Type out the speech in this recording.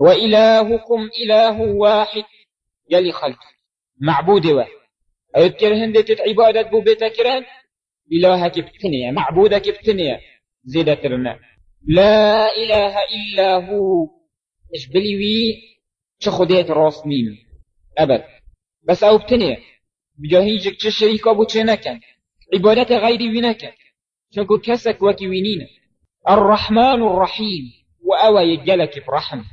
وإلهكم إله واحد. يلي خلق. معبود واحد. أيوة أذكر هندة عبادة بو بتكرن إلهك بتنية معبودك بتنية زيدة ترنا لا إله إلا هو. إش بليوي شخديت راس ميم. أبد. بس أو بتنية بجاهيجك شريك أبو تشنكن عبادة غيري وينكن شنكو كسك وكي وينين. الرحمن الرحيم. وأوى يجلك برحمة.